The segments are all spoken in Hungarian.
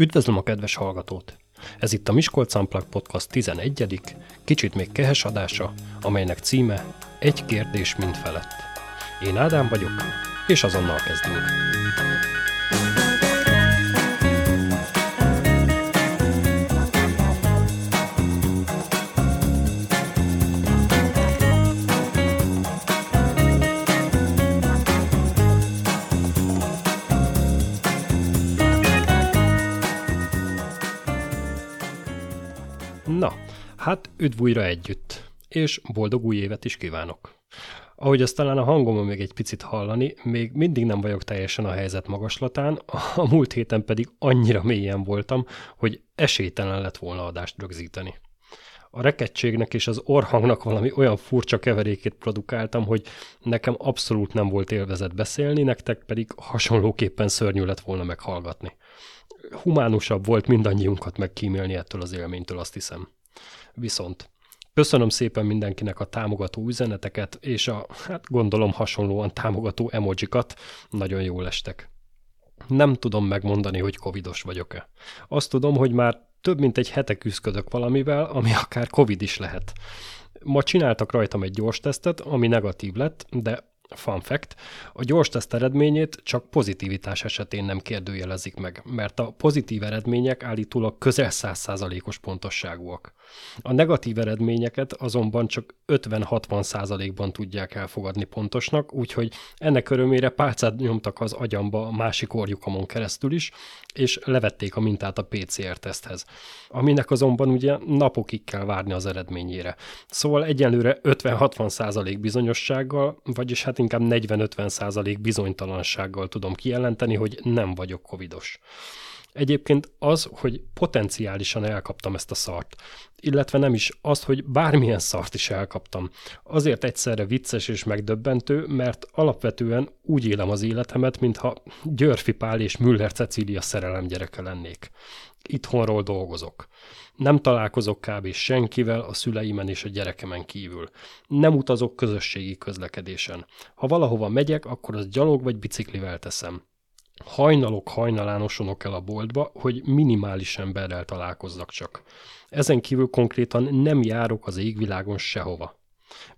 Üdvözlöm a kedves hallgatót! Ez itt a Miskolc Unplugged Podcast 11. kicsit még kehes adása, amelynek címe Egy kérdés mind felett. Én Ádám vagyok, és azonnal kezdünk. Üdv újra együtt, és boldog új évet is kívánok. Ahogy azt talán a hangomon még egy picit hallani, még mindig nem vagyok teljesen a helyzet magaslatán, a múlt héten pedig annyira mélyen voltam, hogy esélytelen lett volna adást rögzíteni. A rekedtségnek és az orhangnak valami olyan furcsa keverékét produkáltam, hogy nekem abszolút nem volt élvezet beszélni, nektek pedig hasonlóképpen szörnyű lett volna meghallgatni humánusabb volt mindannyiunkat megkímélni ettől az élménytől, azt hiszem. Viszont köszönöm szépen mindenkinek a támogató üzeneteket, és a, hát gondolom hasonlóan támogató emojikat, nagyon jól estek. Nem tudom megmondani, hogy covidos vagyok-e. Azt tudom, hogy már több mint egy hete küzdök valamivel, ami akár covid is lehet. Ma csináltak rajtam egy gyors tesztet, ami negatív lett, de Fun fact, a gyors teszt eredményét csak pozitivitás esetén nem kérdőjelezik meg, mert a pozitív eredmények állítólag közel 100%-os pontosságúak. A negatív eredményeket azonban csak 50-60%-ban tudják elfogadni pontosnak, úgyhogy ennek örömére pálcát nyomtak az agyamba a másik orjukamon keresztül is, és levették a mintát a PCR-teszthez, aminek azonban ugye napokig kell várni az eredményére. Szóval egyenlőre 50-60% bizonyossággal, vagyis hát inkább 40-50% bizonytalansággal tudom kijelenteni, hogy nem vagyok covidos. Egyébként az, hogy potenciálisan elkaptam ezt a szart, illetve nem is az, hogy bármilyen szart is elkaptam. Azért egyszerre vicces és megdöbbentő, mert alapvetően úgy élem az életemet, mintha Györfi Pál és Müller Cecília szerelem gyereke lennék. Itthonról dolgozok. Nem találkozok kb. senkivel a szüleimen és a gyerekemen kívül. Nem utazok közösségi közlekedésen. Ha valahova megyek, akkor az gyalog vagy biciklivel teszem hajnalok hajnalán osonok el a boltba, hogy minimális emberrel találkozzak csak. Ezen kívül konkrétan nem járok az égvilágon sehova.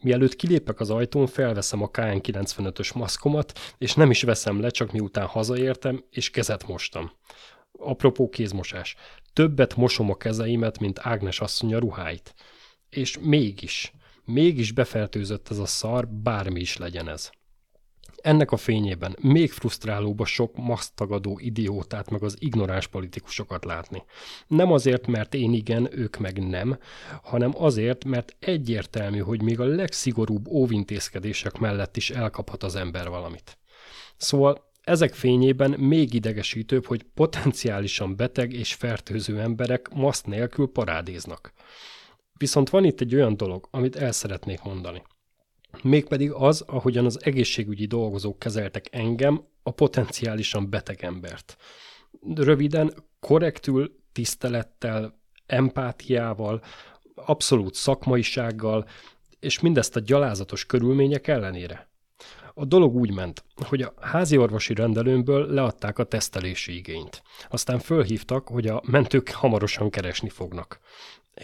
Mielőtt kilépek az ajtón, felveszem a KN95-ös maszkomat, és nem is veszem le, csak miután hazaértem, és kezet mostam. Apropó kézmosás. Többet mosom a kezeimet, mint Ágnes asszony a ruháit. És mégis, mégis befertőzött ez a szar, bármi is legyen ez. Ennek a fényében még frusztrálóbb a sok masztagadó idiótát meg az ignoráns politikusokat látni. Nem azért, mert én igen, ők meg nem, hanem azért, mert egyértelmű, hogy még a legszigorúbb óvintézkedések mellett is elkaphat az ember valamit. Szóval ezek fényében még idegesítőbb, hogy potenciálisan beteg és fertőző emberek maszt nélkül parádéznak. Viszont van itt egy olyan dolog, amit el szeretnék mondani mégpedig az, ahogyan az egészségügyi dolgozók kezeltek engem, a potenciálisan beteg embert. Röviden, korrektül, tisztelettel, empátiával, abszolút szakmaisággal, és mindezt a gyalázatos körülmények ellenére. A dolog úgy ment, hogy a házi orvosi rendelőmből leadták a tesztelési igényt. Aztán fölhívtak, hogy a mentők hamarosan keresni fognak.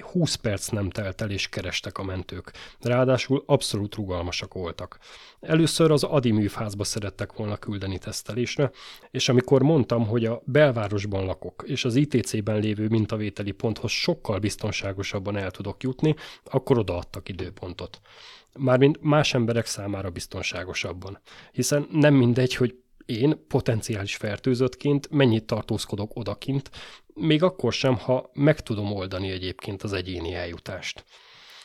20 perc nem telt el, és kerestek a mentők. Ráadásul abszolút rugalmasak voltak. Először az Adi műfházba szerettek volna küldeni tesztelésre, és amikor mondtam, hogy a belvárosban lakok, és az ITC-ben lévő mintavételi ponthoz sokkal biztonságosabban el tudok jutni, akkor odaadtak időpontot. Mármint más emberek számára biztonságosabban. Hiszen nem mindegy, hogy én potenciális fertőzöttként mennyit tartózkodok odakint, még akkor sem, ha meg tudom oldani egyébként az egyéni eljutást.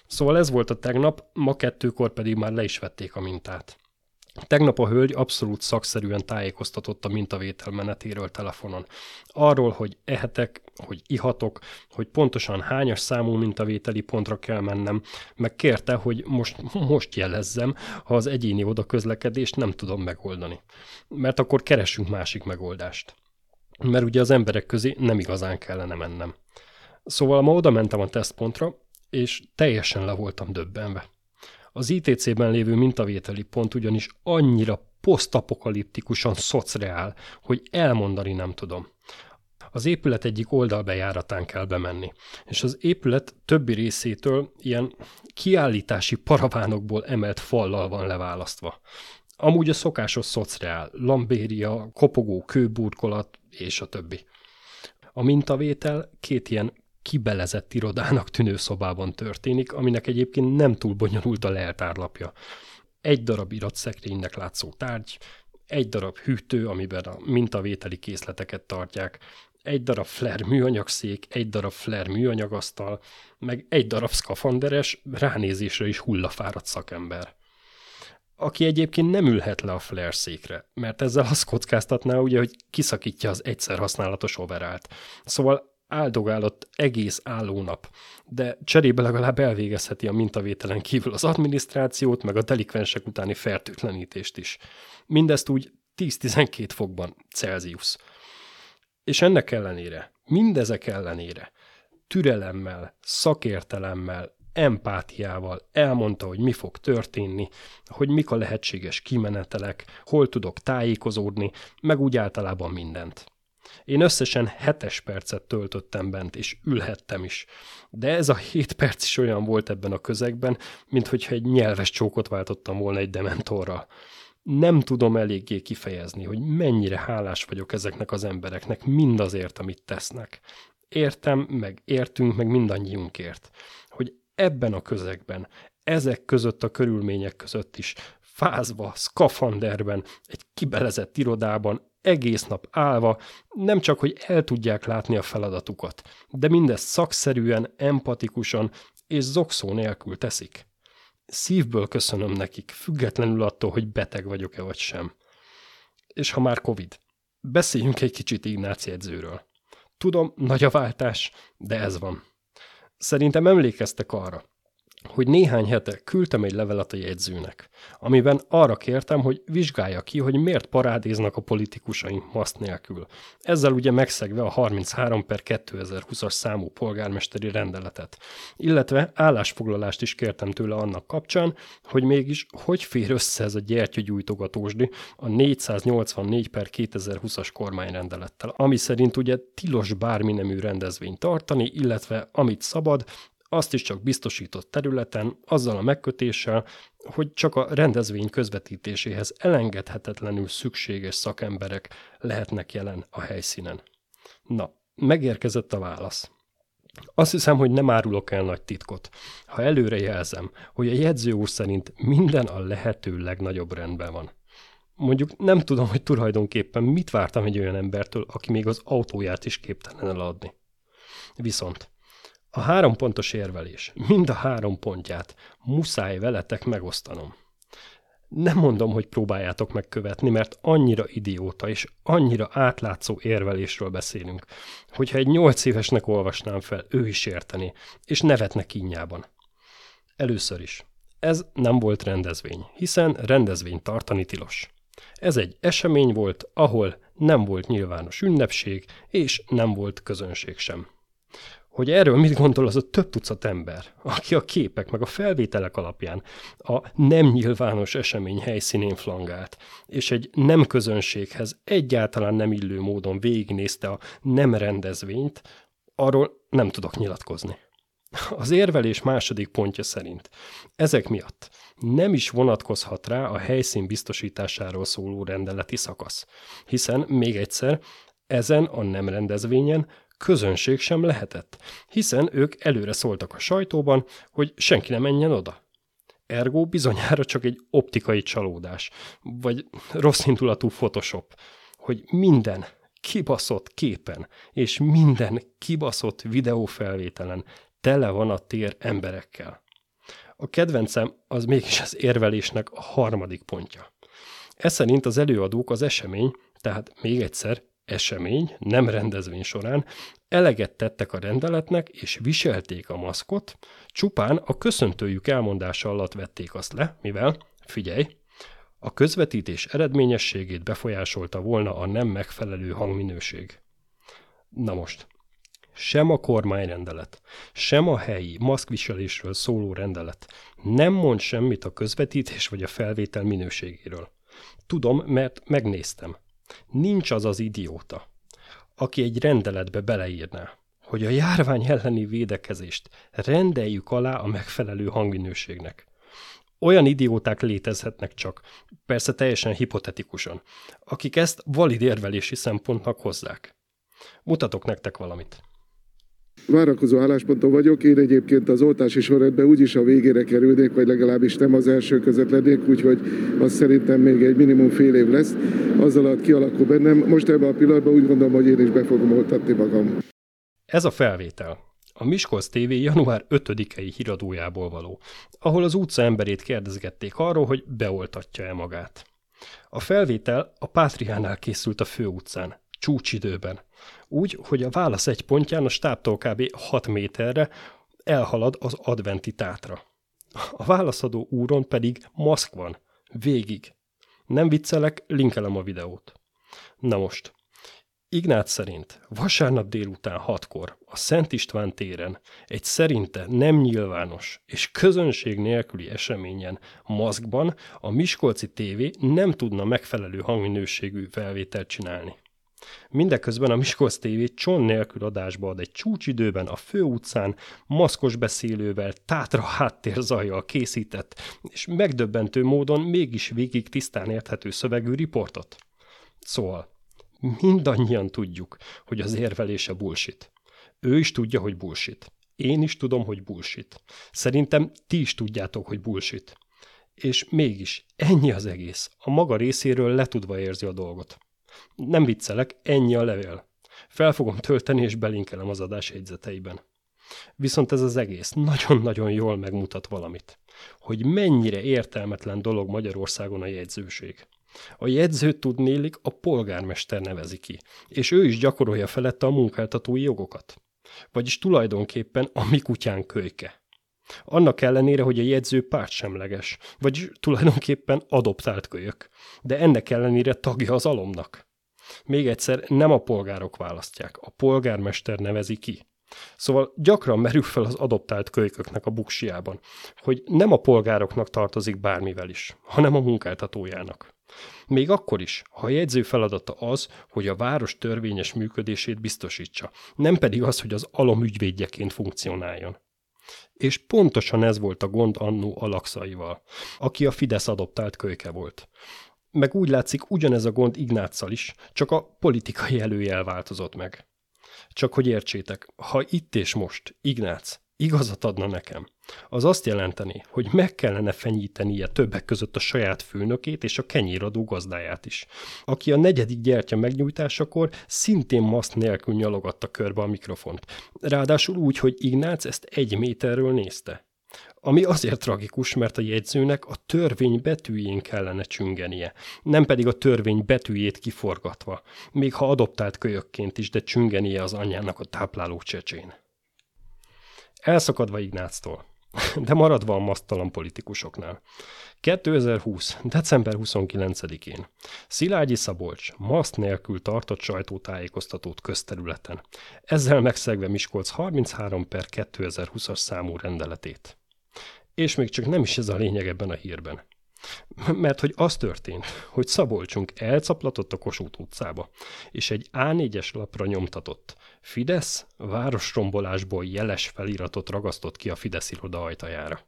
Szóval ez volt a tegnap, ma kettőkor pedig már le is vették a mintát. Tegnap a hölgy abszolút szakszerűen tájékoztatott a mintavétel menetéről telefonon. Arról, hogy ehetek, hogy ihatok, hogy pontosan hányas számú mintavételi pontra kell mennem, meg kérte, hogy most, most jelezzem, ha az egyéni oda közlekedést nem tudom megoldani. Mert akkor keresünk másik megoldást. Mert ugye az emberek közé nem igazán kellene mennem. Szóval ma oda mentem a tesztpontra, és teljesen le voltam döbbenve. Az ITC-ben lévő mintavételi pont ugyanis annyira posztapokaliptikusan szocreál, hogy elmondani nem tudom. Az épület egyik oldalbejáratán kell bemenni, és az épület többi részétől ilyen kiállítási paravánokból emelt fallal van leválasztva. Amúgy a szokásos szociál, lambéria, kopogó kőburkolat és a többi. A mintavétel két ilyen kibelezett irodának tűnő szobában történik, aminek egyébként nem túl bonyolult a leltárlapja. Egy darab iratszekrénynek látszó tárgy, egy darab hűtő, amiben a mintavételi készleteket tartják, egy darab flair műanyagszék, egy darab flair műanyagasztal, meg egy darab szkafanderes, ránézésre is hullafáradt szakember. Aki egyébként nem ülhet le a flair székre, mert ezzel azt kockáztatná ugye, hogy kiszakítja az egyszer használatos overált. Szóval áldogálott egész állónap, de cserébe legalább elvégezheti a mintavételen kívül az adminisztrációt, meg a delikvensek utáni fertőtlenítést is. Mindezt úgy 10-12 fokban Celsius. És ennek ellenére, mindezek ellenére, türelemmel, szakértelemmel, empátiával elmondta, hogy mi fog történni, hogy mik a lehetséges kimenetelek, hol tudok tájékozódni, meg úgy általában mindent. Én összesen hetes percet töltöttem bent, és ülhettem is. De ez a hét perc is olyan volt ebben a közegben, mint hogyha egy nyelves csókot váltottam volna egy dementorral. Nem tudom eléggé kifejezni, hogy mennyire hálás vagyok ezeknek az embereknek mindazért, amit tesznek. Értem, meg értünk, meg mindannyiunkért. Ebben a közegben, ezek között a körülmények között is, fázva, szkafanderben, egy kibelezett irodában, egész nap állva, nem csak, hogy el tudják látni a feladatukat, de mindezt szakszerűen, empatikusan és zokszó nélkül teszik. Szívből köszönöm nekik, függetlenül attól, hogy beteg vagyok-e vagy sem. És ha már Covid, beszéljünk egy kicsit Ignác jegyzőről. Tudom, nagy a váltás, de ez van. Szerintem emlékeztek arra, hogy néhány hete küldtem egy levelet a jegyzőnek, amiben arra kértem, hogy vizsgálja ki, hogy miért parádéznak a politikusaink maszt nélkül. Ezzel ugye megszegve a 33 per 2020-as számú polgármesteri rendeletet. Illetve állásfoglalást is kértem tőle annak kapcsán, hogy mégis hogy fér össze ez a gyertyagyújtogatósdi a 484 per 2020-as kormányrendelettel, ami szerint ugye tilos bármi nemű rendezvényt tartani, illetve amit szabad, azt is csak biztosított területen, azzal a megkötéssel, hogy csak a rendezvény közvetítéséhez elengedhetetlenül szükséges szakemberek lehetnek jelen a helyszínen. Na, megérkezett a válasz. Azt hiszem, hogy nem árulok el nagy titkot, ha előre jelzem, hogy a jegyző úr szerint minden a lehető legnagyobb rendben van. Mondjuk nem tudom, hogy tulajdonképpen mit vártam egy olyan embertől, aki még az autóját is képtelen eladni. Viszont a három pontos érvelés, mind a három pontját muszáj veletek megosztanom. Nem mondom, hogy próbáljátok megkövetni, mert annyira idióta és annyira átlátszó érvelésről beszélünk, hogyha egy nyolc évesnek olvasnám fel, ő is érteni, és nevetne kínjában. Először is. Ez nem volt rendezvény, hiszen rendezvény tartani tilos. Ez egy esemény volt, ahol nem volt nyilvános ünnepség, és nem volt közönség sem hogy erről mit gondol az a több tucat ember, aki a képek meg a felvételek alapján a nem nyilvános esemény helyszínén flangált, és egy nem közönséghez egyáltalán nem illő módon végignézte a nem rendezvényt, arról nem tudok nyilatkozni. Az érvelés második pontja szerint ezek miatt nem is vonatkozhat rá a helyszín biztosításáról szóló rendeleti szakasz, hiszen még egyszer ezen a nem rendezvényen közönség sem lehetett, hiszen ők előre szóltak a sajtóban, hogy senki ne menjen oda. Ergo bizonyára csak egy optikai csalódás, vagy rossz indulatú Photoshop, hogy minden kibaszott képen és minden kibaszott videófelvételen tele van a tér emberekkel. A kedvencem az mégis az érvelésnek a harmadik pontja. Ez szerint az előadók az esemény, tehát még egyszer esemény, nem rendezvény során eleget tettek a rendeletnek, és viselték a maszkot, csupán a köszöntőjük elmondása alatt vették azt le, mivel, figyelj, a közvetítés eredményességét befolyásolta volna a nem megfelelő hangminőség. Na most, sem a kormányrendelet, sem a helyi maszkviselésről szóló rendelet nem mond semmit a közvetítés vagy a felvétel minőségéről. Tudom, mert megnéztem. Nincs az az idióta, aki egy rendeletbe beleírná, hogy a járvány elleni védekezést rendeljük alá a megfelelő hangminőségnek. Olyan idióták létezhetnek csak, persze teljesen hipotetikusan, akik ezt valid érvelési szempontnak hozzák. Mutatok nektek valamit. Várakozó állásponton vagyok, én egyébként az oltási sorrendben úgyis a végére kerülnék, vagy legalábbis nem az első között lennék, úgyhogy az szerintem még egy minimum fél év lesz. Az alatt kialakul bennem. Most ebben a pillanatban úgy gondolom, hogy én is be fogom oltatni magam. Ez a felvétel. A Miskolc TV január 5-i híradójából való, ahol az utca emberét kérdezgették arról, hogy beoltatja-e magát. A felvétel a Pátriánál készült a főutcán, csúcsidőben, úgy, hogy a válasz egy pontján a stábtól kb. 6 méterre elhalad az adventi tátra. A válaszadó úron pedig maszk van. Végig. Nem viccelek, linkelem a videót. Na most. Ignác szerint vasárnap délután hatkor a Szent István téren egy szerinte nem nyilvános és közönség nélküli eseményen maszkban a Miskolci TV nem tudna megfelelő hangminőségű felvételt csinálni. Mindeközben a Miskolc TV cson nélkül adásba ad egy csúcsidőben a főutcán maszkos beszélővel, tátra háttér zajjal készített, és megdöbbentő módon mégis végig tisztán érthető szövegű riportot. Szóval, mindannyian tudjuk, hogy az érvelése bullshit. Ő is tudja, hogy bullshit. Én is tudom, hogy bullshit. Szerintem ti is tudjátok, hogy bullshit. És mégis, ennyi az egész. A maga részéről letudva érzi a dolgot. Nem viccelek, ennyi a levél. Fel fogom tölteni, és belinkelem az adás jegyzeteiben. Viszont ez az egész nagyon-nagyon jól megmutat valamit, hogy mennyire értelmetlen dolog Magyarországon a jegyzőség. A jegyzőt tudnélik a polgármester nevezi ki, és ő is gyakorolja felette a munkáltatói jogokat. Vagyis tulajdonképpen a mi kutyán kölyke. Annak ellenére, hogy a jegyző pártsemleges, vagy tulajdonképpen adoptált kölyök, de ennek ellenére tagja az alomnak. Még egyszer, nem a polgárok választják, a polgármester nevezi ki. Szóval gyakran merül fel az adoptált kölyköknek a buksiában, hogy nem a polgároknak tartozik bármivel is, hanem a munkáltatójának. Még akkor is, ha a jegyző feladata az, hogy a város törvényes működését biztosítsa, nem pedig az, hogy az alom ügyvédjeként funkcionáljon. És pontosan ez volt a gond annó Alakszaival, aki a Fidesz adoptált kölyke volt. Meg úgy látszik, ugyanez a gond Ignáccal is, csak a politikai előjel változott meg. Csak hogy értsétek, ha itt és most Ignác igazat adna nekem, az azt jelenteni, hogy meg kellene fenyítenie többek között a saját főnökét és a kenyéradó gazdáját is, aki a negyedik gyertya megnyújtásakor szintén maszt nélkül nyalogatta körbe a mikrofont. Ráadásul úgy, hogy Ignác ezt egy méterről nézte. Ami azért tragikus, mert a jegyzőnek a törvény betűjén kellene csüngenie, nem pedig a törvény betűjét kiforgatva, még ha adoptált kölyökként is, de csüngenie az anyjának a tápláló csecsén. Elszakadva Ignáctól, de maradva a masztalan politikusoknál. 2020. december 29-én Szilágyi Szabolcs maszt nélkül tartott sajtótájékoztatót közterületen, ezzel megszegve Miskolc 33 per 2020-as számú rendeletét. És még csak nem is ez a lényeg ebben a hírben. Mert hogy az történt, hogy Szabolcsunk elcaplatott a Kossuth utcába, és egy A4-es lapra nyomtatott Fidesz városrombolásból jeles feliratot ragasztott ki a Fidesz iroda ajtajára.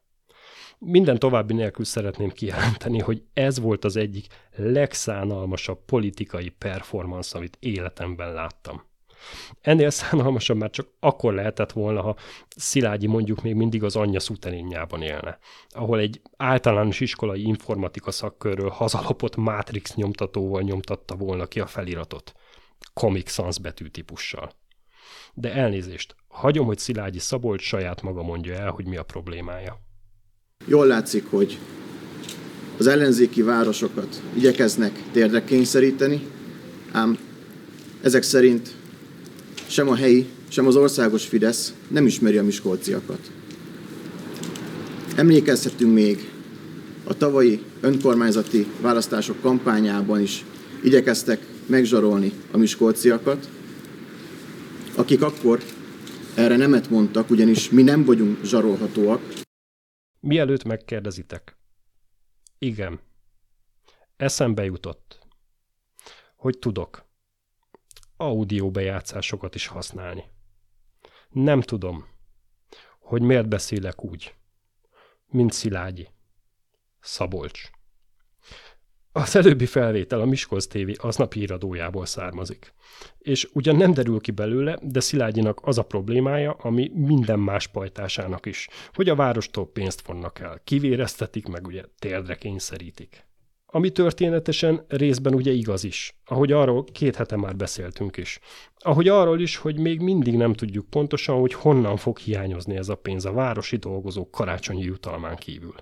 Minden további nélkül szeretném kijelenteni, hogy ez volt az egyik legszánalmasabb politikai performance, amit életemben láttam. Ennél szánalmasabb már csak akkor lehetett volna, ha Szilágyi mondjuk még mindig az anyja szuterénjában élne, ahol egy általános iskolai informatika szakkörről hazalopott Matrix nyomtatóval nyomtatta volna ki a feliratot. Comic Sans betűtípussal. De elnézést, hagyom, hogy Szilágyi Szabolcs saját maga mondja el, hogy mi a problémája. Jól látszik, hogy az ellenzéki városokat igyekeznek térdre kényszeríteni, ám ezek szerint sem a helyi, sem az országos Fidesz nem ismeri a miskolciakat. Emlékezhetünk még a tavalyi önkormányzati választások kampányában is igyekeztek megzsarolni a miskolciakat, akik akkor erre nemet mondtak, ugyanis mi nem vagyunk zsarolhatóak. Mielőtt megkérdezitek. Igen. Eszembe jutott, hogy tudok audióbejátszásokat is használni. Nem tudom, hogy miért beszélek úgy, mint Szilágyi. Szabolcs. Az előbbi felvétel a Miskolc TV aznapi híradójából származik. És ugyan nem derül ki belőle, de Szilágyinak az a problémája, ami minden más pajtásának is, hogy a várostól pénzt vonnak el, kivéreztetik, meg ugye térdre kényszerítik. Ami történetesen részben ugye igaz is, ahogy arról két hete már beszéltünk is. Ahogy arról is, hogy még mindig nem tudjuk pontosan, hogy honnan fog hiányozni ez a pénz a városi dolgozók karácsonyi jutalmán kívül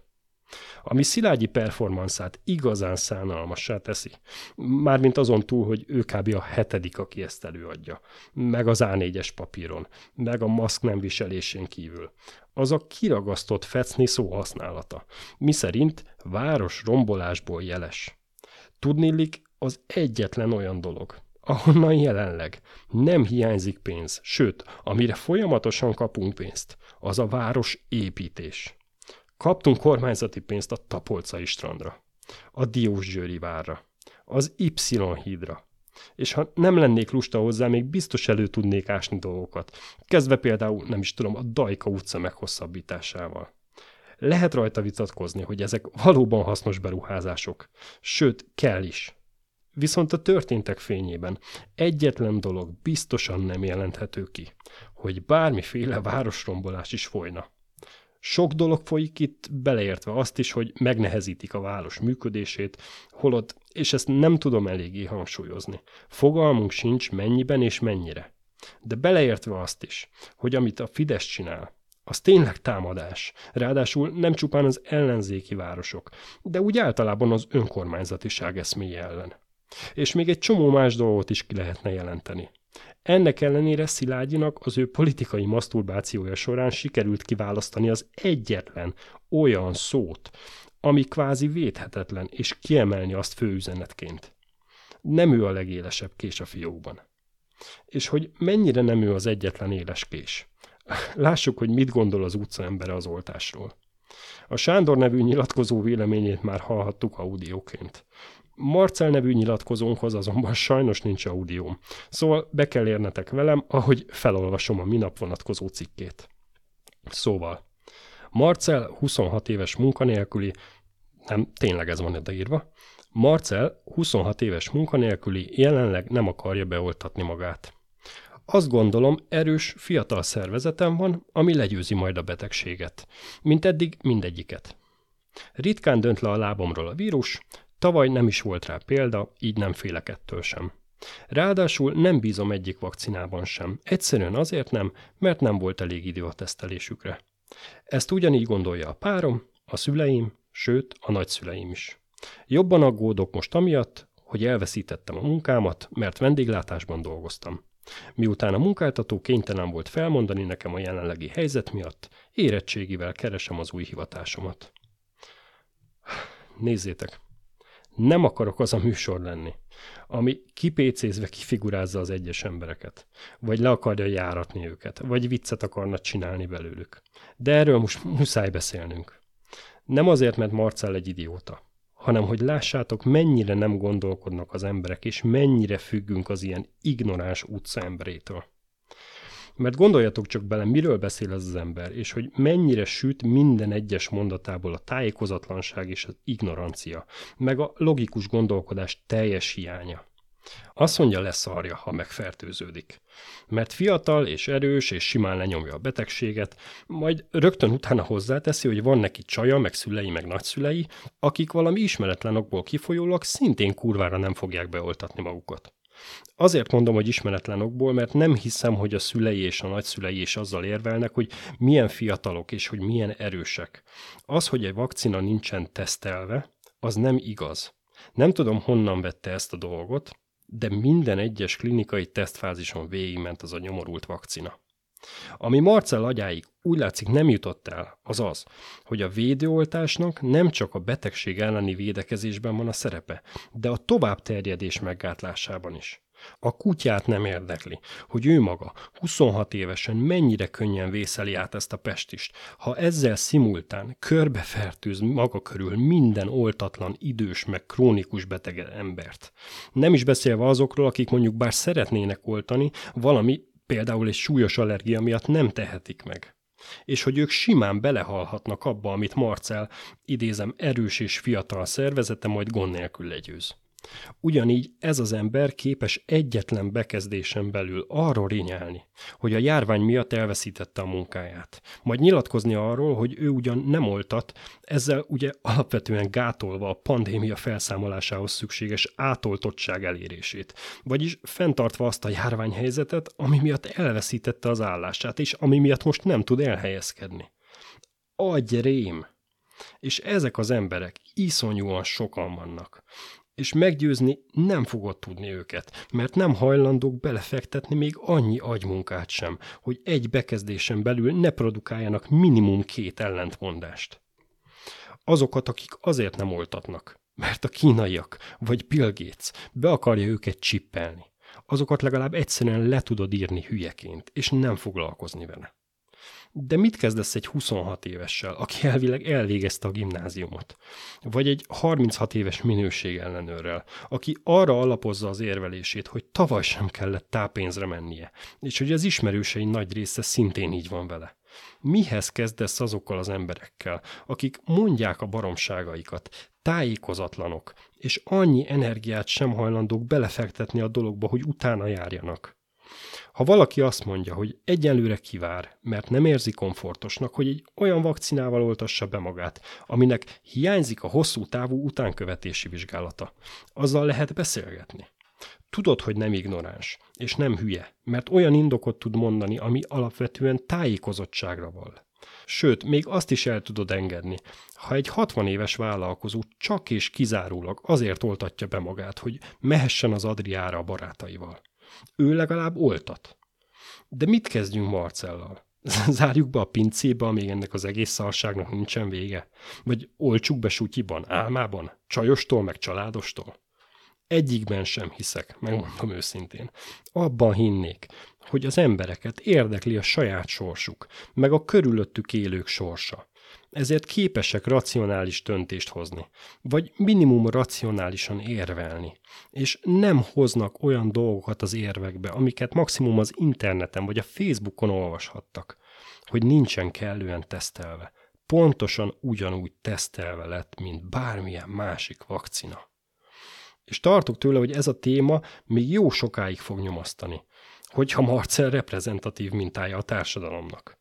ami Szilágyi performanszát igazán szánalmassá teszi. Mármint azon túl, hogy ő kb. a hetedik, aki ezt előadja. Meg az A4-es papíron, meg a maszk nem viselésén kívül. Az a kiragasztott fecni szó használata, miszerint város rombolásból jeles. Tudnillik az egyetlen olyan dolog, ahonnan jelenleg nem hiányzik pénz, sőt, amire folyamatosan kapunk pénzt, az a város építés. Kaptunk kormányzati pénzt a Tapolcai strandra, a Diósgyőri várra, az Y-hídra, és ha nem lennék lusta hozzá, még biztos elő tudnék ásni dolgokat, kezdve például, nem is tudom, a Dajka utca meghosszabbításával. Lehet rajta vitatkozni, hogy ezek valóban hasznos beruházások, sőt, kell is. Viszont a történtek fényében egyetlen dolog biztosan nem jelenthető ki, hogy bármiféle városrombolás is folyna. Sok dolog folyik itt, beleértve azt is, hogy megnehezítik a város működését, holott, és ezt nem tudom eléggé hangsúlyozni, fogalmunk sincs mennyiben és mennyire. De beleértve azt is, hogy amit a Fidesz csinál, az tényleg támadás. Ráadásul nem csupán az ellenzéki városok, de úgy általában az önkormányzatiság eszméje ellen. És még egy csomó más dolgot is ki lehetne jelenteni. Ennek ellenére Szilágyinak az ő politikai maszturbációja során sikerült kiválasztani az egyetlen olyan szót, ami kvázi védhetetlen, és kiemelni azt főüzenetként. Nem ő a legélesebb kés a fiókban. És hogy mennyire nem ő az egyetlen éles kés. Lássuk, hogy mit gondol az utca embere az oltásról. A Sándor nevű nyilatkozó véleményét már hallhattuk audióként. Marcel nevű nyilatkozónkhoz azonban sajnos nincs audióm, szóval be kell érnetek velem, ahogy felolvasom a minap vonatkozó cikkét. Szóval, Marcel 26 éves munkanélküli, nem, tényleg ez van írva, Marcel 26 éves munkanélküli jelenleg nem akarja beoltatni magát. Azt gondolom, erős, fiatal szervezetem van, ami legyőzi majd a betegséget, mint eddig mindegyiket. Ritkán dönt le a lábomról a vírus, Tavaly nem is volt rá példa, így nem félek ettől sem. Ráadásul nem bízom egyik vakcinában sem. Egyszerűen azért nem, mert nem volt elég idő a tesztelésükre. Ezt ugyanígy gondolja a párom, a szüleim, sőt a nagyszüleim is. Jobban aggódok most amiatt, hogy elveszítettem a munkámat, mert vendéglátásban dolgoztam. Miután a munkáltató kénytelen volt felmondani nekem a jelenlegi helyzet miatt, érettségivel keresem az új hivatásomat. Nézzétek, nem akarok az a műsor lenni, ami kipécézve kifigurázza az egyes embereket, vagy le akarja járatni őket, vagy viccet akarna csinálni belőlük. De erről most muszáj beszélnünk. Nem azért, mert Marcel egy idióta, hanem hogy lássátok, mennyire nem gondolkodnak az emberek, és mennyire függünk az ilyen ignoráns utca emberétől. Mert gondoljatok csak bele, miről beszél ez az ember, és hogy mennyire süt minden egyes mondatából a tájékozatlanság és az ignorancia, meg a logikus gondolkodás teljes hiánya. Azt mondja, leszarja, ha megfertőződik. Mert fiatal és erős, és simán lenyomja a betegséget, majd rögtön utána hozzáteszi, hogy van neki csaja, meg szülei, meg nagyszülei, akik valami ismeretlen okból kifolyólag szintén kurvára nem fogják beoltatni magukat. Azért mondom, hogy ismeretlen okból, mert nem hiszem, hogy a szülei és a nagyszülei is azzal érvelnek, hogy milyen fiatalok és hogy milyen erősek. Az, hogy egy vakcina nincsen tesztelve, az nem igaz. Nem tudom, honnan vette ezt a dolgot, de minden egyes klinikai tesztfázison végigment az a nyomorult vakcina. Ami Marcel agyáig úgy látszik nem jutott el, az az, hogy a védőoltásnak nem csak a betegség elleni védekezésben van a szerepe, de a továbbterjedés meggátlásában is. A kutyát nem érdekli, hogy ő maga 26 évesen mennyire könnyen vészeli át ezt a pestist, ha ezzel szimultán körbefertőz maga körül minden oltatlan, idős meg krónikus beteg embert. Nem is beszélve azokról, akik mondjuk bár szeretnének oltani, valami például egy súlyos allergia miatt nem tehetik meg és hogy ők simán belehalhatnak abba, amit Marcel, idézem, erős és fiatal szervezete majd gond nélkül legyőz. Ugyanígy ez az ember képes egyetlen bekezdésen belül arról rinyálni, hogy a járvány miatt elveszítette a munkáját. Majd nyilatkozni arról, hogy ő ugyan nem oltat, ezzel ugye alapvetően gátolva a pandémia felszámolásához szükséges átoltottság elérését. Vagyis fenntartva azt a járványhelyzetet, ami miatt elveszítette az állását, és ami miatt most nem tud elhelyezkedni. Adj rém! És ezek az emberek iszonyúan sokan vannak és meggyőzni nem fogod tudni őket, mert nem hajlandók belefektetni még annyi agymunkát sem, hogy egy bekezdésen belül ne produkáljanak minimum két ellentmondást. Azokat, akik azért nem oltatnak, mert a kínaiak vagy Bill Gates be akarja őket csippelni, azokat legalább egyszerűen le tudod írni hülyeként, és nem foglalkozni vele. De mit kezdesz egy 26 évessel, aki elvileg elvégezte a gimnáziumot? Vagy egy 36 éves minőség ellenőrrel, aki arra alapozza az érvelését, hogy tavaly sem kellett tápénzre mennie, és hogy az ismerősei nagy része szintén így van vele. Mihez kezdesz azokkal az emberekkel, akik mondják a baromságaikat, tájékozatlanok, és annyi energiát sem hajlandók belefektetni a dologba, hogy utána járjanak? Ha valaki azt mondja, hogy egyelőre kivár, mert nem érzi komfortosnak, hogy egy olyan vakcinával oltassa be magát, aminek hiányzik a hosszú távú utánkövetési vizsgálata, azzal lehet beszélgetni. Tudod, hogy nem ignoráns, és nem hülye, mert olyan indokot tud mondani, ami alapvetően tájékozottságra val. Sőt, még azt is el tudod engedni, ha egy 60 éves vállalkozó csak és kizárólag azért oltatja be magát, hogy mehessen az Adriára a barátaival. Ő legalább oltat. De mit kezdjünk Marcellal? Zárjuk be a pincébe, amíg ennek az egész szarságnak nincsen vége? Vagy olcsuk be sutyiban, álmában, csajostól meg családostól? Egyikben sem hiszek, megmondom őszintén. Abban hinnék, hogy az embereket érdekli a saját sorsuk, meg a körülöttük élők sorsa ezért képesek racionális döntést hozni, vagy minimum racionálisan érvelni, és nem hoznak olyan dolgokat az érvekbe, amiket maximum az interneten vagy a Facebookon olvashattak, hogy nincsen kellően tesztelve. Pontosan ugyanúgy tesztelve lett, mint bármilyen másik vakcina. És tartok tőle, hogy ez a téma még jó sokáig fog nyomasztani, hogyha Marcel reprezentatív mintája a társadalomnak.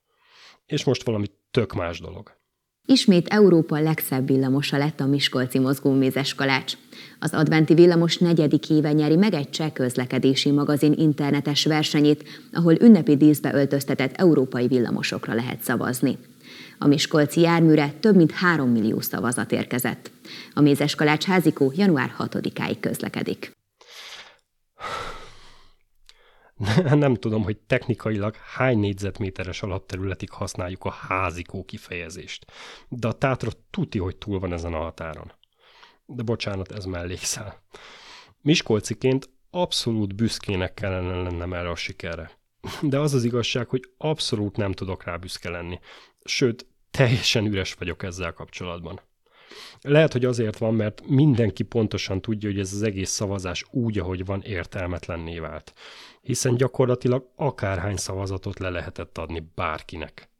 És most valami tök más dolog. Ismét Európa legszebb villamosa lett a Miskolci mozgómézes kalács. Az adventi villamos negyedik éve nyeri meg egy cseh közlekedési magazin internetes versenyét, ahol ünnepi díszbe öltöztetett európai villamosokra lehet szavazni. A Miskolci járműre több mint 3 millió szavazat érkezett. A Mézes Kalács házikó január 6-áig közlekedik. nem tudom, hogy technikailag hány négyzetméteres alapterületig használjuk a házikó kifejezést. De a tátra tuti, hogy túl van ezen a határon. De bocsánat, ez mellékszel. Miskolciként abszolút büszkének kellene lennem erre a sikerre. De az az igazság, hogy abszolút nem tudok rá büszke lenni. Sőt, teljesen üres vagyok ezzel kapcsolatban. Lehet, hogy azért van, mert mindenki pontosan tudja, hogy ez az egész szavazás úgy, ahogy van, értelmetlenné vált. Hiszen gyakorlatilag akárhány szavazatot le lehetett adni bárkinek.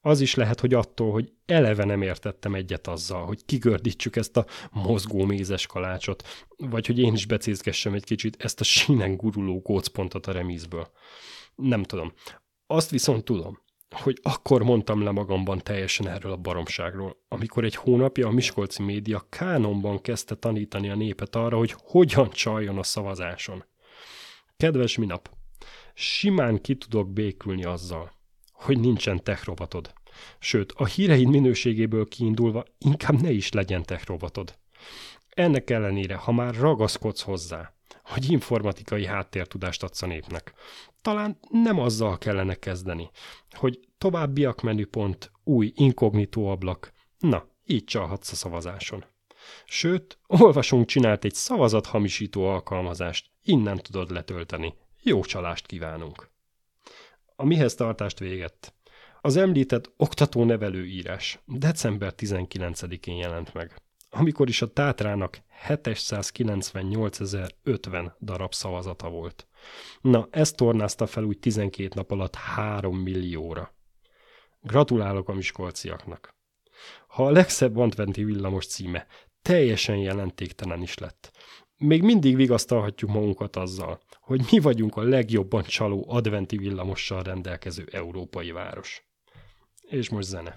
Az is lehet, hogy attól, hogy eleve nem értettem egyet azzal, hogy kigördítsük ezt a mozgó mézes kalácsot, vagy hogy én is becézgessem egy kicsit ezt a sínen guruló gócpontot a remízből. Nem tudom. Azt viszont tudom, hogy akkor mondtam le magamban teljesen erről a baromságról, amikor egy hónapja a Miskolci média kánonban kezdte tanítani a népet arra, hogy hogyan csaljon a szavazáson. Kedves minap, simán ki tudok békülni azzal, hogy nincsen techrovatod. Sőt, a híreid minőségéből kiindulva inkább ne is legyen techrovatod. Ennek ellenére, ha már ragaszkodsz hozzá, hogy informatikai háttértudást adsz a népnek. Talán nem azzal kellene kezdeni, hogy továbbiak menüpont, új inkognitó ablak. Na, így csalhatsz a szavazáson. Sőt, olvasunk csinált egy szavazathamisító alkalmazást, innen tudod letölteni. Jó csalást kívánunk! A mihez tartást végett. Az említett oktató-nevelő írás december 19-én jelent meg, amikor is a Tátrának 798.050 darab szavazata volt. Na, ezt tornázta fel úgy 12 nap alatt 3 millióra. Gratulálok a miskolciaknak. Ha a legszebb adventi villamos címe teljesen jelentéktelen is lett, még mindig vigasztalhatjuk magunkat azzal, hogy mi vagyunk a legjobban csaló adventi villamossal rendelkező európai város. És most zene.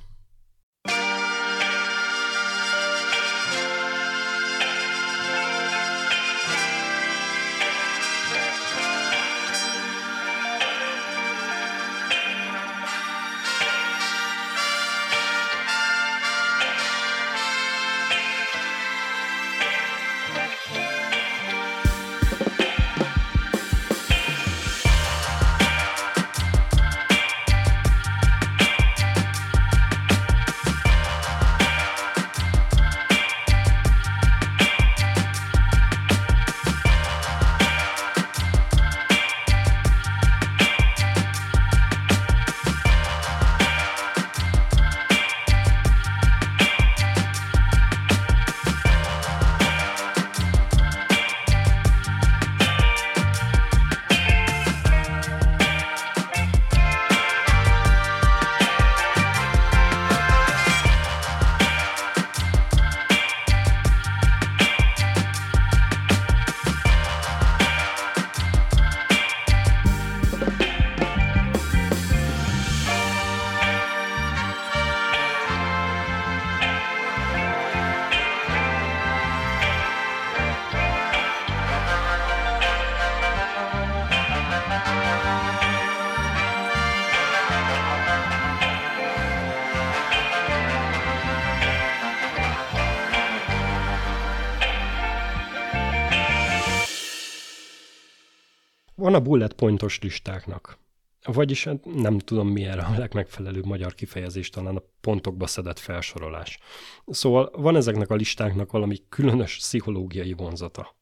A bullet pointos listáknak. Vagyis hát nem tudom mi erre a legmegfelelőbb magyar kifejezés, talán a pontokba szedett felsorolás. Szóval van ezeknek a listáknak valami különös pszichológiai vonzata.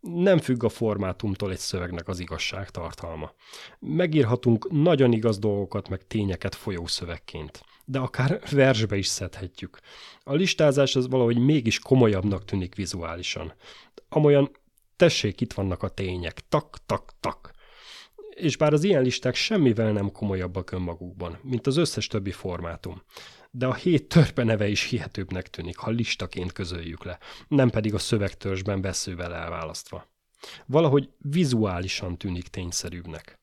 Nem függ a formátumtól egy szövegnek az igazság tartalma. Megírhatunk nagyon igaz dolgokat, meg tényeket folyószövegként, de akár versbe is szedhetjük. A listázás az valahogy mégis komolyabbnak tűnik vizuálisan. Amolyan tessék, itt vannak a tények, tak, tak, tak. És bár az ilyen listák semmivel nem komolyabbak önmagukban, mint az összes többi formátum, de a hét törpe neve is hihetőbbnek tűnik, ha listaként közöljük le, nem pedig a szövegtörzsben veszővel elválasztva. Valahogy vizuálisan tűnik tényszerűbbnek.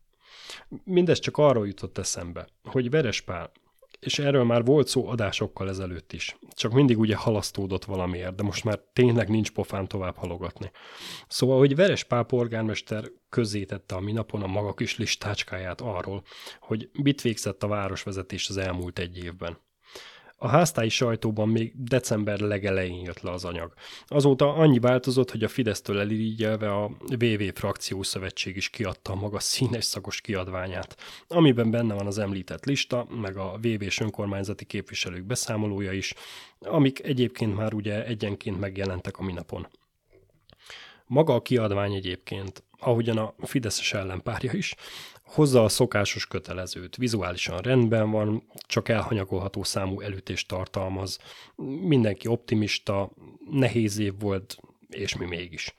Mindez csak arról jutott eszembe, hogy Verespál és erről már volt szó adásokkal ezelőtt is. Csak mindig ugye halasztódott valamiért, de most már tényleg nincs pofán tovább halogatni. Szóval, hogy Veres Pál polgármester közzétette a minapon a maga kis listácskáját arról, hogy mit végzett a városvezetés az elmúlt egy évben. A háztáji sajtóban még december legelején jött le az anyag. Azóta annyi változott, hogy a Fidesztől elirigyelve a VV frakció szövetség is kiadta a maga színes szagos kiadványát, amiben benne van az említett lista, meg a VV-s önkormányzati képviselők beszámolója is, amik egyébként már ugye egyenként megjelentek a minapon. Maga a kiadvány egyébként, ahogyan a Fideszes ellenpárja is, hozza a szokásos kötelezőt, vizuálisan rendben van, csak elhanyagolható számú elütést tartalmaz, mindenki optimista, nehéz év volt, és mi mégis.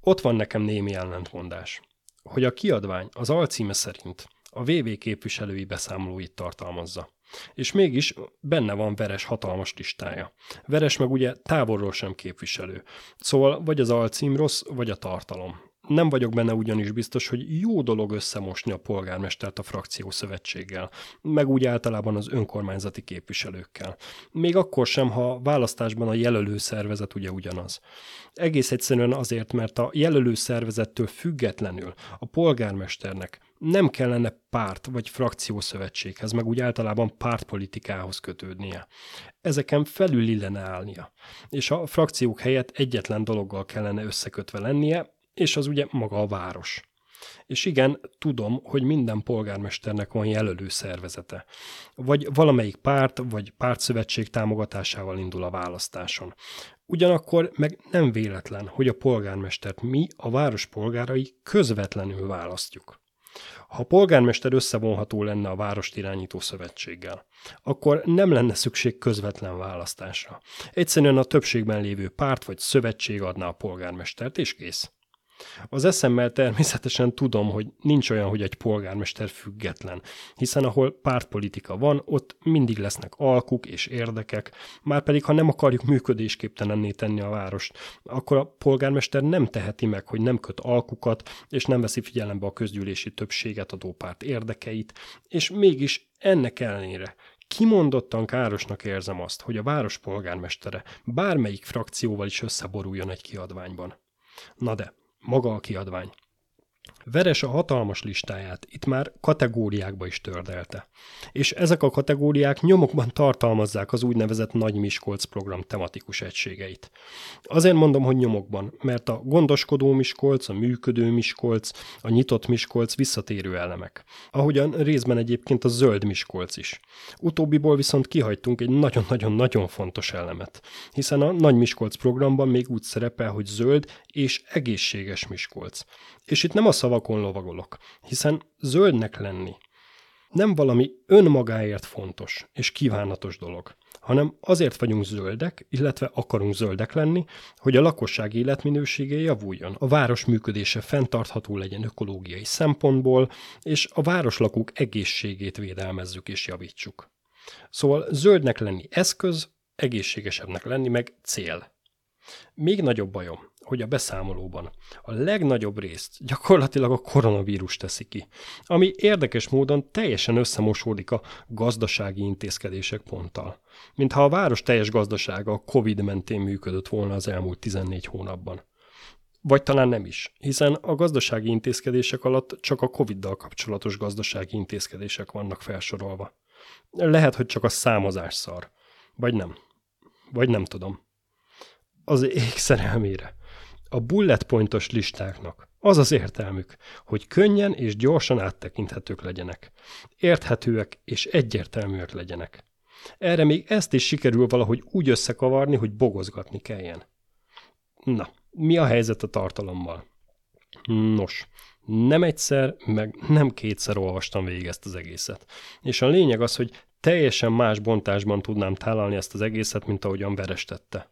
Ott van nekem némi ellentmondás, hogy a kiadvány az alcíme szerint a VV képviselői beszámolóit tartalmazza. És mégis benne van Veres hatalmas listája. Veres meg ugye távolról sem képviselő. Szóval vagy az alcím rossz, vagy a tartalom. Nem vagyok benne ugyanis biztos, hogy jó dolog összemosni a polgármestert a frakció szövetséggel, meg úgy általában az önkormányzati képviselőkkel. Még akkor sem, ha választásban a jelölő szervezet ugye ugyanaz. Egész egyszerűen azért, mert a jelölő szervezettől függetlenül a polgármesternek nem kellene párt vagy frakciószövetséghez, meg úgy általában pártpolitikához kötődnie. Ezeken felül illene állnia, és a frakciók helyett egyetlen dologgal kellene összekötve lennie, és az ugye maga a város. És igen, tudom, hogy minden polgármesternek van jelölő szervezete. Vagy valamelyik párt, vagy pártszövetség támogatásával indul a választáson. Ugyanakkor meg nem véletlen, hogy a polgármestert mi, a város polgárai közvetlenül választjuk. Ha a polgármester összevonható lenne a várost irányító szövetséggel, akkor nem lenne szükség közvetlen választásra. Egyszerűen a többségben lévő párt vagy szövetség adná a polgármestert, és kész. Az eszemmel természetesen tudom, hogy nincs olyan, hogy egy polgármester független, hiszen ahol pártpolitika van, ott mindig lesznek alkuk és érdekek, már pedig ha nem akarjuk működésképtelenné tenni a várost, akkor a polgármester nem teheti meg, hogy nem köt alkukat, és nem veszi figyelembe a közgyűlési többséget adó párt érdekeit, és mégis ennek ellenére kimondottan károsnak érzem azt, hogy a város polgármestere bármelyik frakcióval is összeboruljon egy kiadványban. Na de, maga a kiadvány. Veres a hatalmas listáját itt már kategóriákba is tördelte. És ezek a kategóriák nyomokban tartalmazzák az úgynevezett Nagy Miskolc program tematikus egységeit. Azért mondom, hogy nyomokban, mert a gondoskodó Miskolc, a működő Miskolc, a nyitott Miskolc visszatérő elemek. Ahogyan részben egyébként a zöld Miskolc is. Utóbbiból viszont kihagytunk egy nagyon-nagyon-nagyon fontos elemet, hiszen a Nagy Miskolc programban még úgy szerepel, hogy zöld és egészséges Miskolc. És itt nem a szavakon lovagolok, hiszen zöldnek lenni nem valami önmagáért fontos és kívánatos dolog, hanem azért vagyunk zöldek, illetve akarunk zöldek lenni, hogy a lakosság életminősége javuljon, a város működése fenntartható legyen ökológiai szempontból, és a városlakók egészségét védelmezzük és javítsuk. Szóval zöldnek lenni eszköz, egészségesebbnek lenni meg cél. Még nagyobb bajom, hogy a beszámolóban a legnagyobb részt gyakorlatilag a koronavírus teszi ki, ami érdekes módon teljesen összemosódik a gazdasági intézkedések ponttal. Mintha a város teljes gazdasága a Covid mentén működött volna az elmúlt 14 hónapban. Vagy talán nem is, hiszen a gazdasági intézkedések alatt csak a Covid-dal kapcsolatos gazdasági intézkedések vannak felsorolva. Lehet, hogy csak a számozás szar. Vagy nem. Vagy nem tudom. Az ég szerelmére. A bullet pointos listáknak az az értelmük, hogy könnyen és gyorsan áttekinthetők legyenek, érthetőek és egyértelműek legyenek. Erre még ezt is sikerül valahogy úgy összekavarni, hogy bogozgatni kelljen. Na, mi a helyzet a tartalommal? Nos, nem egyszer, meg nem kétszer olvastam végig ezt az egészet. És a lényeg az, hogy teljesen más bontásban tudnám tálalni ezt az egészet, mint ahogyan verestette.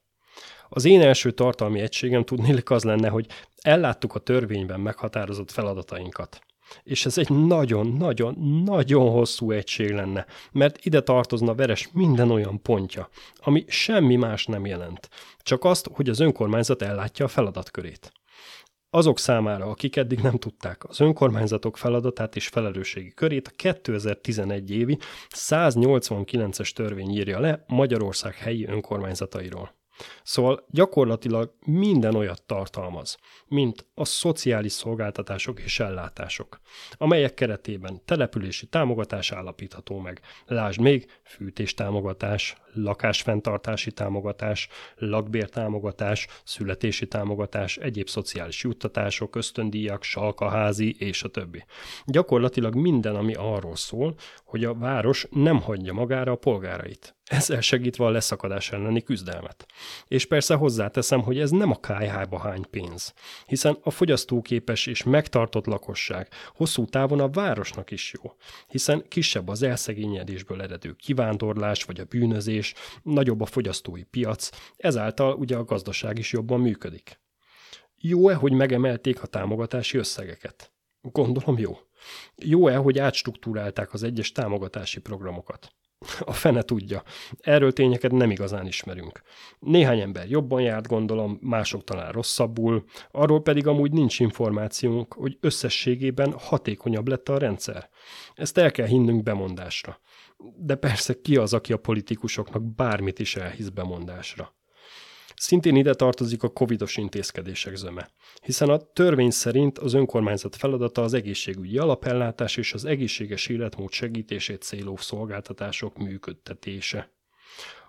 Az én első tartalmi egységem tudnélik az lenne, hogy elláttuk a törvényben meghatározott feladatainkat. És ez egy nagyon-nagyon-nagyon hosszú egység lenne, mert ide tartozna Veres minden olyan pontja, ami semmi más nem jelent, csak azt, hogy az önkormányzat ellátja a feladatkörét. Azok számára, akik eddig nem tudták, az önkormányzatok feladatát és felelősségi körét a 2011 évi 189-es törvény írja le Magyarország helyi önkormányzatairól. Szóval gyakorlatilag minden olyat tartalmaz, mint a szociális szolgáltatások és ellátások, amelyek keretében települési támogatás állapítható meg. Lásd még fűtéstámogatás, lakásfenntartási támogatás, lakbértámogatás, születési támogatás, egyéb szociális juttatások, ösztöndíjak, salkaházi és a többi. Gyakorlatilag minden, ami arról szól, hogy a város nem hagyja magára a polgárait. Ezzel segítve a leszakadás elleni küzdelmet. És persze hozzáteszem, hogy ez nem a KH-ba hány pénz, hiszen a fogyasztóképes és megtartott lakosság hosszú távon a városnak is jó, hiszen kisebb az elszegényedésből eredő kivándorlás vagy a bűnözés, nagyobb a fogyasztói piac, ezáltal ugye a gazdaság is jobban működik. Jó-e, hogy megemelték a támogatási összegeket? Gondolom jó. Jó-e, hogy átstruktúrálták az egyes támogatási programokat? A fene tudja. Erről tényeket nem igazán ismerünk. Néhány ember jobban járt, gondolom, mások talán rosszabbul, arról pedig amúgy nincs információnk, hogy összességében hatékonyabb lett a rendszer. Ezt el kell hinnünk bemondásra. De persze ki az, aki a politikusoknak bármit is elhisz bemondásra? Szintén ide tartozik a covidos intézkedések zöme, hiszen a törvény szerint az önkormányzat feladata az egészségügyi alapellátás és az egészséges életmód segítését célú szolgáltatások működtetése.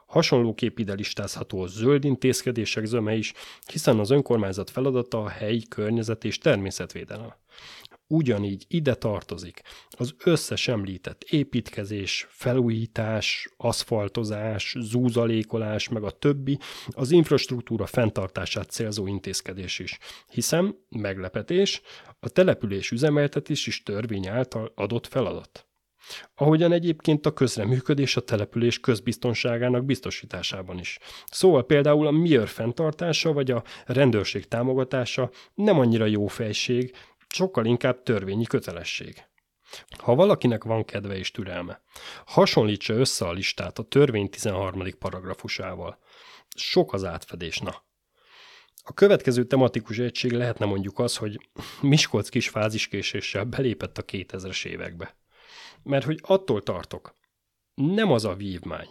Hasonlóképp ide listázható a zöld intézkedések zöme is, hiszen az önkormányzat feladata a helyi környezet és természetvédelem. Ugyanígy ide tartozik az összes említett építkezés, felújítás, aszfaltozás, zúzalékolás, meg a többi, az infrastruktúra fenntartását célzó intézkedés is. Hiszen, meglepetés, a település üzemeltetés is törvény által adott feladat. Ahogyan egyébként a közreműködés a település közbiztonságának biztosításában is. Szóval például a MIR fenntartása vagy a rendőrség támogatása nem annyira jó fejség, sokkal inkább törvényi kötelesség. Ha valakinek van kedve és türelme, hasonlítsa össze a listát a törvény 13. paragrafusával. Sok az átfedés, na. A következő tematikus egység lehetne mondjuk az, hogy Miskolc kis fáziskéséssel belépett a 2000-es évekbe. Mert hogy attól tartok, nem az a vívmány,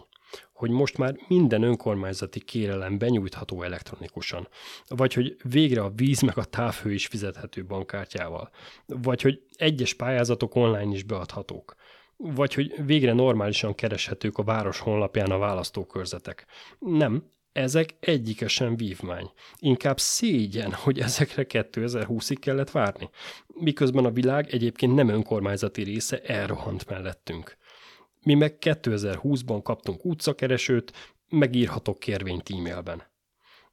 hogy most már minden önkormányzati kérelem benyújtható elektronikusan, vagy hogy végre a víz meg a távhő is fizethető bankkártyával, vagy hogy egyes pályázatok online is beadhatók, vagy hogy végre normálisan kereshetők a város honlapján a választókörzetek. Nem, ezek egyike sem vívmány. Inkább szégyen, hogy ezekre 2020-ig kellett várni. Miközben a világ egyébként nem önkormányzati része elrohant mellettünk. Mi meg 2020-ban kaptunk utcakeresőt, megírhatok kérvényt e-mailben.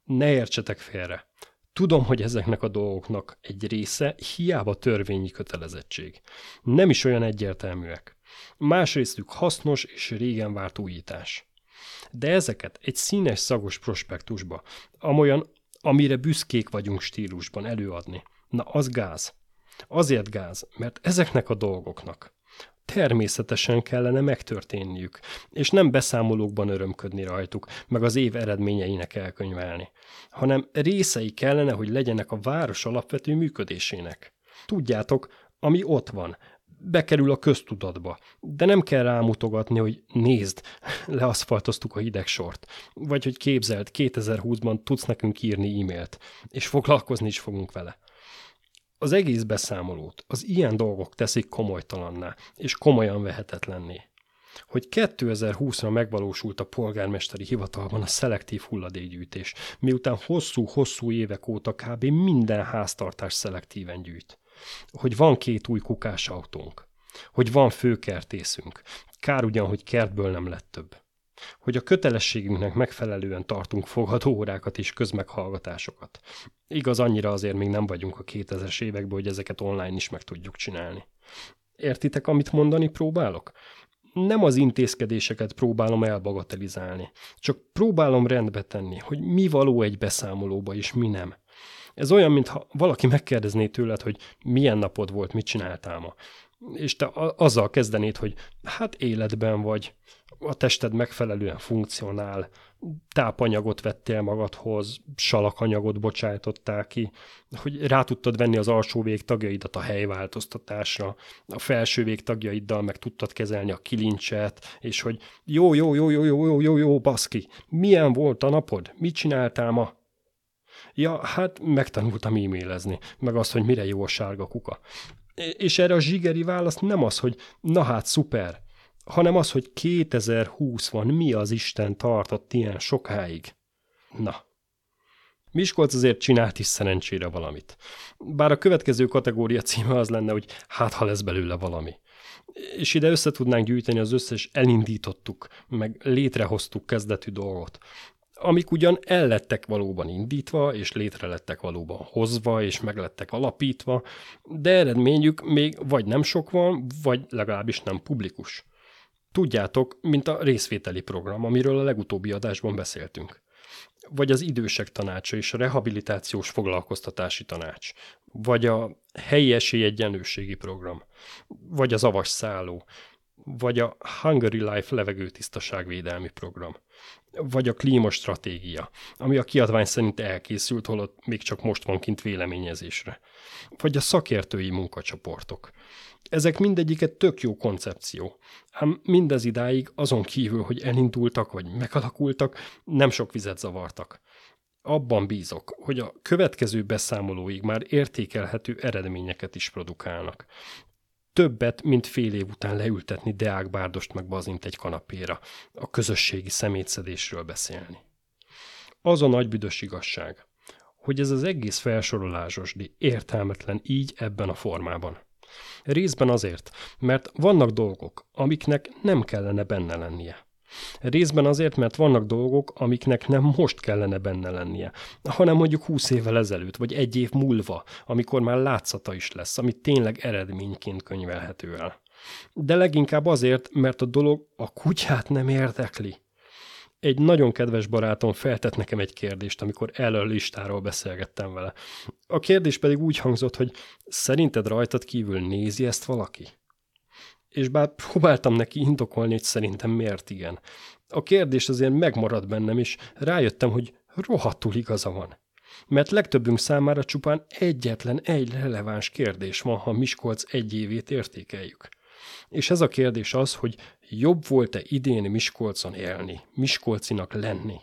Ne értsetek félre. Tudom, hogy ezeknek a dolgoknak egy része hiába törvényi kötelezettség. Nem is olyan egyértelműek. Másrésztük hasznos és régen várt újítás. De ezeket egy színes szagos prospektusba, amolyan, amire büszkék vagyunk stílusban előadni, na az gáz. Azért gáz, mert ezeknek a dolgoknak természetesen kellene megtörténniük, és nem beszámolókban örömködni rajtuk, meg az év eredményeinek elkönyvelni, hanem részei kellene, hogy legyenek a város alapvető működésének. Tudjátok, ami ott van, bekerül a köztudatba, de nem kell rámutogatni, hogy nézd, leaszfaltoztuk a hideg sort, vagy hogy képzeld, 2020-ban tudsz nekünk írni e-mailt, és foglalkozni is fogunk vele. Az egész beszámolót az ilyen dolgok teszik komolytalanná, és komolyan vehetetlenné. Hogy 2020-ra megvalósult a polgármesteri hivatalban a szelektív hulladékgyűjtés, miután hosszú-hosszú évek óta kb. minden háztartás szelektíven gyűjt. Hogy van két új kukás autónk. Hogy van főkertészünk. Kár ugyan, hogy kertből nem lett több hogy a kötelességünknek megfelelően tartunk fogadóórákat és közmeghallgatásokat. Igaz, annyira azért még nem vagyunk a 2000-es években, hogy ezeket online is meg tudjuk csinálni. Értitek, amit mondani próbálok? Nem az intézkedéseket próbálom elbagatelizálni, csak próbálom rendbe tenni, hogy mi való egy beszámolóba és mi nem. Ez olyan, mintha valaki megkérdezné tőled, hogy milyen napod volt, mit csináltál ma. És te azzal kezdenéd, hogy hát életben vagy, a tested megfelelően funkcionál, tápanyagot vettél magadhoz, salakanyagot bocsájtottál ki, hogy rá tudtad venni az alsó vég tagjaidat a helyváltoztatásra, a felső vég tagjaiddal meg tudtad kezelni a kilincset, és hogy jó, jó, jó, jó, jó, jó, jó, jó, baszki, milyen volt a napod? Mit csináltál ma? Ja, hát megtanultam e-mailezni, meg azt, hogy mire jó a sárga kuka. És erre a zsigeri válasz nem az, hogy na hát szuper, hanem az, hogy 2020 van, mi az Isten tartott ilyen sokáig. Na. Miskolc azért csinált is szerencsére valamit. Bár a következő kategória címe az lenne, hogy hát ha lesz belőle valami. És ide össze tudnánk gyűjteni az összes elindítottuk, meg létrehoztuk kezdetű dolgot amik ugyan ellettek valóban indítva, és létre lettek valóban hozva, és meg lettek alapítva, de eredményük még vagy nem sok van, vagy legalábbis nem publikus. Tudjátok, mint a részvételi program, amiről a legutóbbi adásban beszéltünk. Vagy az idősek tanácsa és a rehabilitációs foglalkoztatási tanács. Vagy a helyi esélyegyenlőségi program. Vagy az avas szálló. Vagy a Hungary Life levegőtisztaságvédelmi program. Vagy a klímastratégia, ami a kiadvány szerint elkészült, holott még csak most van kint véleményezésre. Vagy a szakértői munkacsoportok ezek mindegyiket tök jó koncepció. Ám mindez idáig azon kívül, hogy elindultak vagy megalakultak, nem sok vizet zavartak. Abban bízok, hogy a következő beszámolóig már értékelhető eredményeket is produkálnak. Többet, mint fél év után leültetni Deák Bárdost meg Bazint egy kanapéra, a közösségi szemétszedésről beszélni. Az a nagy büdös igazság, hogy ez az egész felsorolásosdi értelmetlen így ebben a formában. Részben azért, mert vannak dolgok, amiknek nem kellene benne lennie. Részben azért, mert vannak dolgok, amiknek nem most kellene benne lennie, hanem mondjuk 20 évvel ezelőtt, vagy egy év múlva, amikor már látszata is lesz, ami tényleg eredményként könyvelhető el. De leginkább azért, mert a dolog a kutyát nem érdekli. Egy nagyon kedves barátom feltett nekem egy kérdést, amikor a listáról beszélgettem vele. A kérdés pedig úgy hangzott, hogy szerinted rajtad kívül nézi ezt valaki? és bár próbáltam neki indokolni, hogy szerintem miért igen. A kérdés azért megmaradt bennem, és rájöttem, hogy rohadtul igaza van. Mert legtöbbünk számára csupán egyetlen egy releváns kérdés van, ha Miskolc egy évét értékeljük. És ez a kérdés az, hogy jobb volt-e idén Miskolcon élni, Miskolcinak lenni.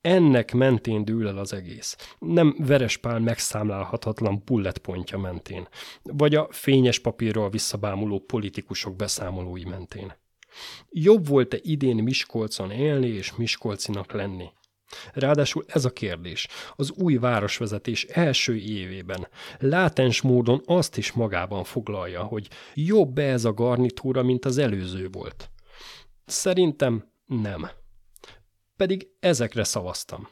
Ennek mentén dől el az egész. Nem Verespál megszámlálhatatlan bullet pontja mentén, vagy a fényes papírral visszabámuló politikusok beszámolói mentén. Jobb volt-e idén Miskolcon élni és Miskolcinak lenni? Ráadásul ez a kérdés az új városvezetés első évében látens módon azt is magában foglalja, hogy jobb-e ez a garnitúra, mint az előző volt. Szerintem nem pedig ezekre szavaztam.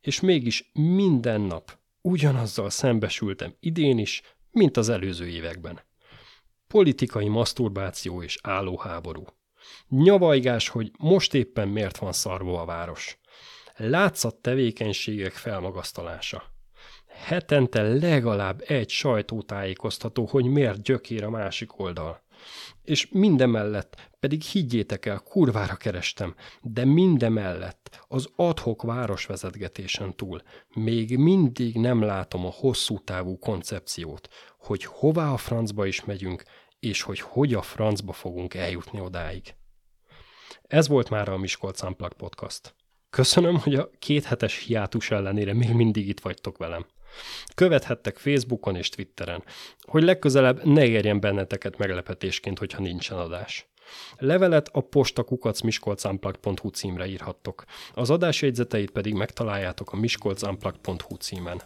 És mégis minden nap ugyanazzal szembesültem idén is, mint az előző években. Politikai maszturbáció és állóháború. Nyavajgás, hogy most éppen miért van szarva a város. Látszat tevékenységek felmagasztalása. Hetente legalább egy sajtótájékoztató, hogy miért gyökér a másik oldal. És mindemellett, pedig higgyétek el, kurvára kerestem, de mindemellett az adhok városvezetgetésen túl még mindig nem látom a hosszú távú koncepciót, hogy hová a francba is megyünk, és hogy hogy a francba fogunk eljutni odáig. Ez volt már a Miskolc Unplugged Podcast. Köszönöm, hogy a két hetes hiátus ellenére még mindig itt vagytok velem. Követhettek Facebookon és Twitteren, hogy legközelebb ne érjen benneteket meglepetésként, hogyha nincsen adás. Levelet a postakukacmiskolcunplugged.hu címre írhattok, az adás jegyzeteit pedig megtaláljátok a miskolcunplugged.hu címen.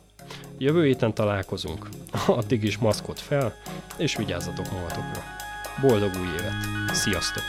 Jövő héten találkozunk, addig is maszkot fel, és vigyázzatok magatokra. Boldog új évet! Sziasztok!